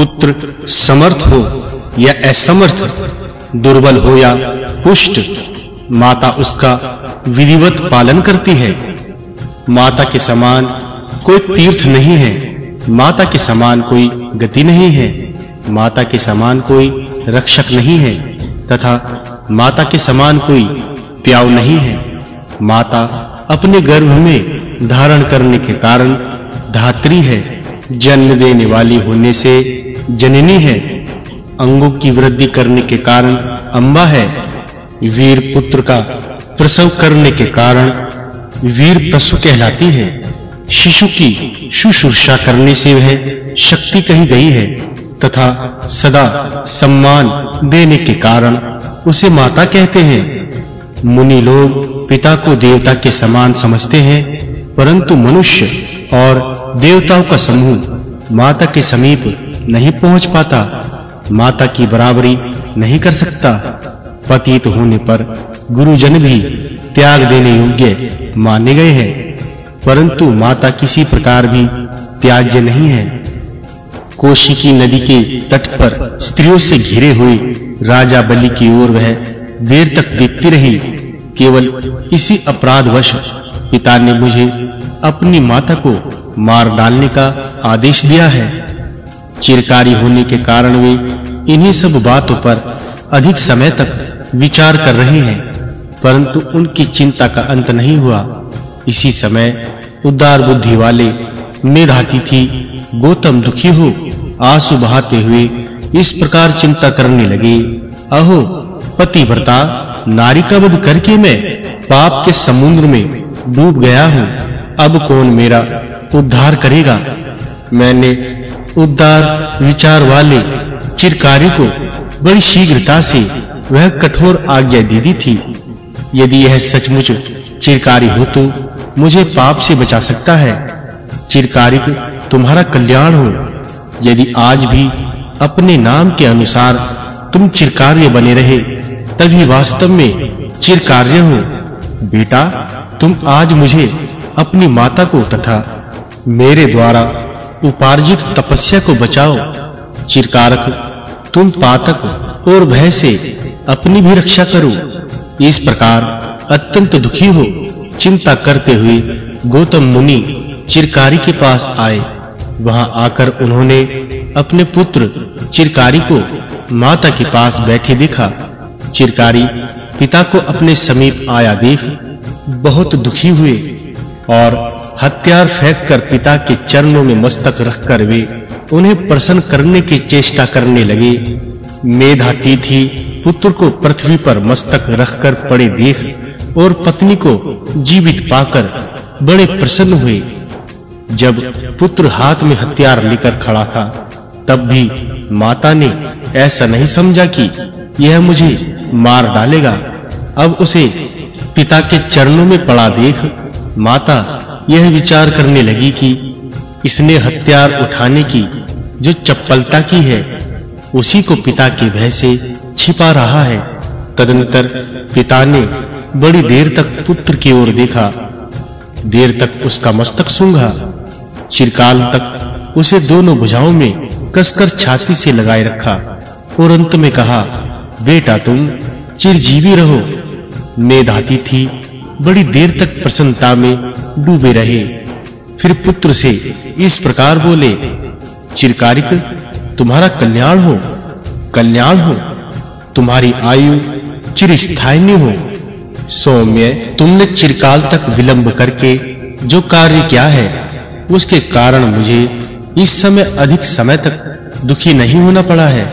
पुत्र समर्थ हो या असमर्थ, दुर्बल हो या पुष्ट, माता उसका विधिवत पालन करती है। माता के समान कोई तीर्थ नहीं है, माता के समान कोई गति नहीं है, माता के समान कोई रक्षक नहीं है, तथा माता के समान कोई प्याव नहीं है। माता अपने गर्भ में धारण करने के कारण धात्री है, जन्म देने वाली होने से जननी है। अंगों की वृद्धि करने के कारण अंबा है। वीर पुत्र का प्रसव करने के कारण वीर प्रसव कहलाती है। शिशु की शुश्रूषा करने से वह शक्ति कही गई है तथा सदा सम्मान देने के कारण उसे माता कहते हैं। मुनि लोग पिता को देवता के समान समझते हैं, परंतु मनुष्य और देवताओं का समूह माता के समीप नहीं पहुँच पाता, माता की बराबरी नहीं कर सकता। पतित होने पर गुरुजन भी त्याग देने योग्य माने गए हैं, परंतु माता किसी प्रकार भी त्याज्य नहीं है। कोशी की नदी के तट पर स्त्रियों से घिरे हुए राजा बलि की ओर वह देर तक देखती रही। केवल इसी अपराधवश पिता ने मुझे अपनी माता को मार डालने का आदेश दिया है। चिरकारी होने के कारण वे इन्हीं सब बातों पर अधिक समय तक विचार कर रहे हैं, परंतु उनकी चिंता का अंत नहीं हुआ। इसी समय उदार बुद्धि वाले मेधाती थी, गौतम दुखी हो, आँसू बहाते हुए इस प्रकार चिंता करने लगे। अहो, पतिव्रता नारी का वध करके मैं पाप के समुद्र में डूब गया हूँ, अब कौन मेरा उद्धार करेगा? मैंने उद्धार, विचार वाले चिरकारी को बड़ी शीघ्रता से वह कठोर आज्ञा दे दी थी। यदि यह सचमुच चिरकारी हो तो मुझे पाप से बचा सकता है। चिरकारिक, तुम्हारा कल्याण हो। यदि आज भी अपने नाम के अनुसार तुम चिरकार्य बने रहे, तभी वास्तव में चिरकार्य हो। बेटा, तुम आज मुझे अपनी माता को तथा मेरे द्वारा उपार्जित तपस्या को बचाओ, चिरकारक, तुम पातक और भय से अपनी भी रक्षा करो। इस प्रकार अत्यंत दुखी हो, चिंता करते हुए गौतम मुनि चिरकारी के पास आए। वहाँ आकर उन्होंने अपने पुत्र चिरकारी को माता के पास बैठे देखा। चिरकारी पिता को अपने समीप आया देख, बहुत दुखी हुए और हथियार फेंककर पिता के चरणों में मस्तक रखकर वे उन्हें प्रसन्न करने की चेष्टा करने लगे। मेधाती थी पुत्र को पृथ्वी पर मस्तक रखकर पड़े देख और पत्नी को जीवित पाकर बड़े प्रसन्न हुए। जब पुत्र हाथ में हथियार लेकर खड़ा था, तब भी माता ने ऐसा नहीं समझा कि यह मुझे मार डालेगा। अब उसे पिता के चरणों में पड़ा देख, माता यह विचार करने लगी कि इसने हथियार उठाने की जो चप्पलता की है, उसी को पिता के भय से छिपा रहा है। तदनंतर पिता ने बड़ी देर तक पुत्र की ओर देखा। देर तक उसका मस्तक सूंघा। चिरकाल तक उसे दोनों भुजाओं में कसकर छाती से लगाए रखा और अंत में कहा, बेटा तुम चिरजीवी रहो। मेधाती थी बड़ी देर तक प्रसन्नता में डूबे रहे। फिर पुत्र से इस प्रकार बोले, चिरकारिक, तुम्हारा कल्याण हो कल्याण हो, तुम्हारी आयु चिरस्थायी हो। सौम्य, तुमने चिरकाल तक विलंब करके जो कार्य किया है, उसके कारण मुझे इस समय अधिक समय तक दुखी नहीं होना पड़ा है।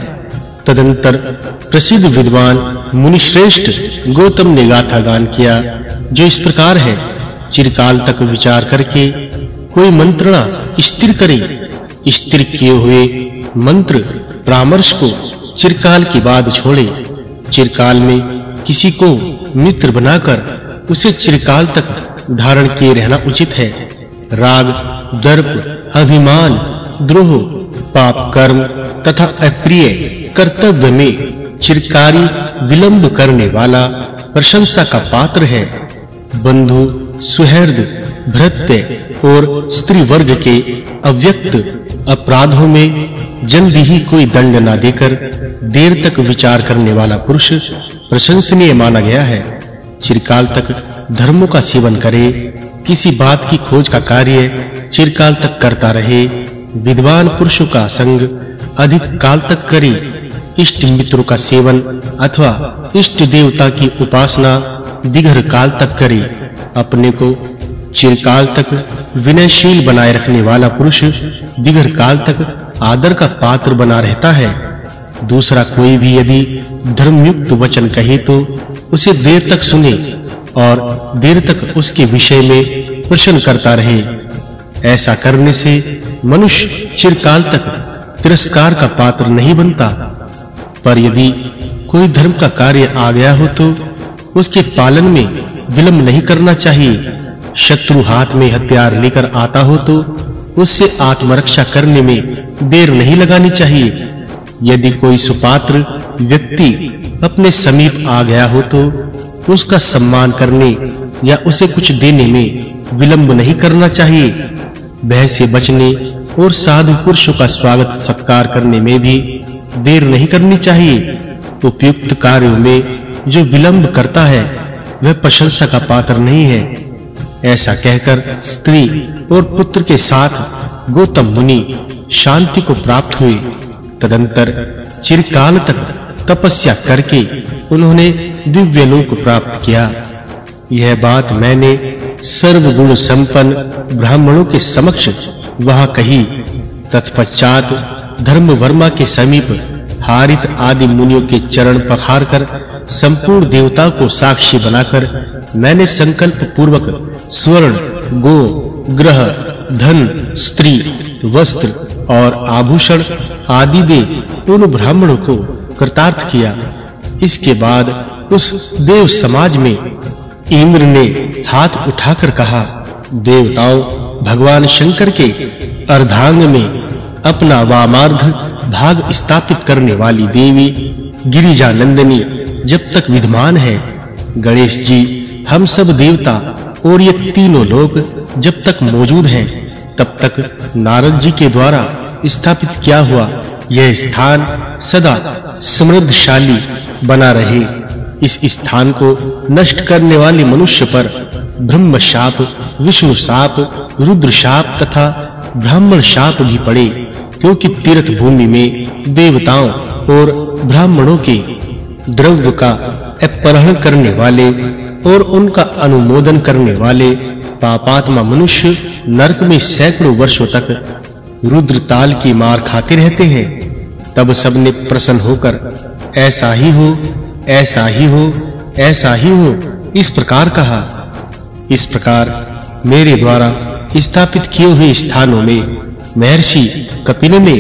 तदंतर प्रसिद्ध विद्वान मुनि श्रेष्ठ गौतम ने गाथा गान किया। जो इस प्रकार है, चिरकाल तक विचार करके कोई मंत्रणा स्थिर करे। स्थिर किए हुए मंत्र परामर्श को चिरकाल के बाद छोड़े। चिरकाल में किसी को मित्र बनाकर उसे चिरकाल तक धारण किए रहना उचित है। राग, दर्प, अभिमान, द्रोह, पाप कर्म तथा अप्रिय कर्तव्य में चिरकारी विलंब करने वाला प्रशंसा का पात्र है। बंधु, सुहृद, भृत्य और स्त्री वर्ग के अव्यक्त अपराधों में जल्दी ही कोई दंड ना देकर देर तक विचार करने वाला पुरुष प्रशंसनीय माना गया है। चिरकाल तक धर्मों का सेवन करे, किसी बात की खोज का कार्य चिरकाल तक करता रहे, विद्वान पुरुषों का संग अधिक काल तक करे। इष्ट मित्रों का सेवन अथवा इष्ट देवता की उपासना दीर्घ काल तक करे। अपने को चिरकाल तक विनयशील बनाए रखने वाला पुरुष दीर्घ काल तक आदर का पात्र बना रहता है। दूसरा कोई भी यदि धर्मयुक्त वचन कहे तो उसे देर तक सुने और देर तक उसके विषय में प्रश्न करता रहे। ऐसा करने से मनुष्य चिरकाल तक तिरस्कार का पात्र नहीं बनता। पर यदि कोई धर्म का कार्य आ गया हो तो उसके पालन में विलंब नहीं करना चाहिए। शत्रु हाथ में हथियार लेकर आता हो तो उससे आत्मरक्षा करने में देर नहीं लगानी चाहिए। यदि कोई सुपात्र व्यक्ति अपने समीप आ गया हो तो उसका सम्मान करने या उसे कुछ देने में विलंब नहीं करना चाहिए। भय से बचने और साधु पुरुषों का स्वागत सत्कार करने में भी देर नहीं करनी चाहिए। उपयुक्त कार्यों में जो विलंब करता है, वह प्रशंसा का पात्र नहीं है। ऐसा कहकर स्त्री और पुत्र के साथ गौतम मुनि शांति को प्राप्त हुए। तदंतर चिरकाल तक तपस्या करके उन्होंने दिव्य लोक प्राप्त किया। यह बात मैंने सर्वगुण संपन्न ब्राह्मणों के समक्ष वहाँ कही। तत्पश्चात धर्म वर्मा के समीप हारित आदि मुनियों के चरण पखार कर संपूर्ण देवता को साक्षी बनाकर मैंने संकल्प पूर्वक स्वर्ण, गो, ग्रह, धन, स्त्री, वस्त्र और आभूषण आदि दे उन ब्राह्मणों को कृतार्थ किया। इसके बाद उस देव समाज में इंद्र ने हाथ उठाकर कहा, देवताओं, भगवान शंकर के अर्धांग में अपना वामार्ध भाग स्थापित करने वाली देवी गिरिजा नंदिनी जब तक विद्यमान है, गणेश जी, हम सब देवता और ये तीनों लोग जब तक मौजूद हैं, तब तक नारद जी के द्वारा स्थापित किया हुआ यह स्थान सदा समृद्धशाली बना रहे। इस स्थान को नष्ट करने वाले मनुष्य पर ब्रह्म शाप विष्णु शाप, रुद्र शाप तथा ब्राह्मण शाप भी पड़े। क्योंकि तीर्थ भूमि में देवताओं और ब्राह्मणों के द्रव्य का अपहरण करने वाले और उनका अनुमोदन करने वाले पापात्मा मनुष्य नरक में सैकड़ों वर्षों तक रुद्र ताल की मार खाते रहते हैं। तब सबने प्रसन्न होकर, ऐसा ही हो, ऐसा ही हो, ऐसा ही हो। इस प्रकार कहा। इस प्रकार मेरे द्वारा स्थापित किए हुए स्थानों में महर्षि कपिल ने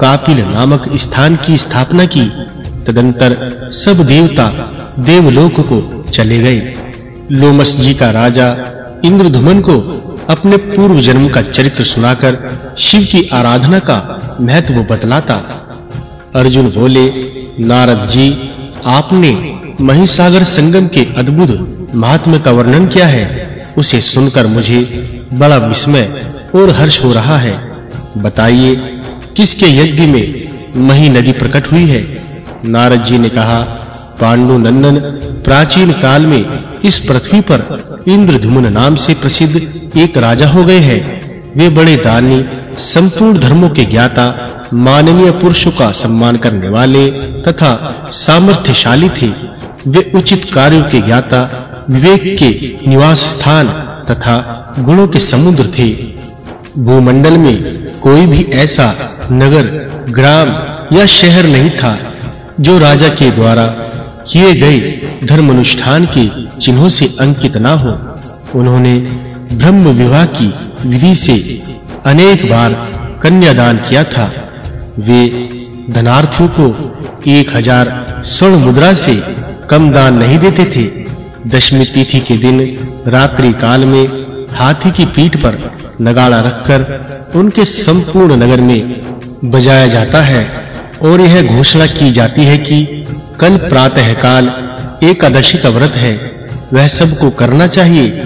कापिल नामक स्थान की स्थापना की, तदंतर सब देवता देवलोक को चले गए। लोमस जी का राजा इंद्रधुमन को अपने पूर्व जन्म का चरित्र सुनाकर शिव की आराधना का महत्व बतलाता। अर्जुन बोले, नारद जी, आपने महिसागर संगम के अद्भुत महात्म्य का वर्णन किया है। उसे सुनकर मुझे बड़ा विस्मय और हर्ष हो रहा है। बताइए, किसके यज्ञ में मही नदी प्रकट हुई है? नारद जी ने कहा, पांडु नंदन, प्राचीन काल में इस पृथ्वी पर इंद्रधुमन नाम से प्रसिद्ध एक राजा हो गए हैं। वे बड़े दानी संपूर्ण धर्मों के ज्ञाता, माननीय पुरुषों का सम्मान करने वाले तथा सामर्थ्यशाली थे। वे उचित कार्यों के ज्ञाता, विवेक के निवास स्थान तथा गुणों के समुद्र थे। भूमंडल में कोई भी ऐसा नगर, ग्राम या शहर नहीं था जो राजा के द्वारा किए गए धर्म अनुष्ठान के चिन्हों से अंकित ना हो। उन्होंने ब्रह्म विवाह की विधि से अनेक बार कन्यादान किया था। वे धनार्थियों को एक हज़ार स्वर्ण मुद्रा से कम दान नहीं देते थे। दशमी तिथि के दिन रात्रि काल में हाथी की पीठ पर नगाड़ा रखकर उनके संपूर्ण नगर में बजाया जाता है और यह घोषणा की जाती है कि कल प्रातः काल एकादशी का व्रत है। वह सबको करना चाहिए।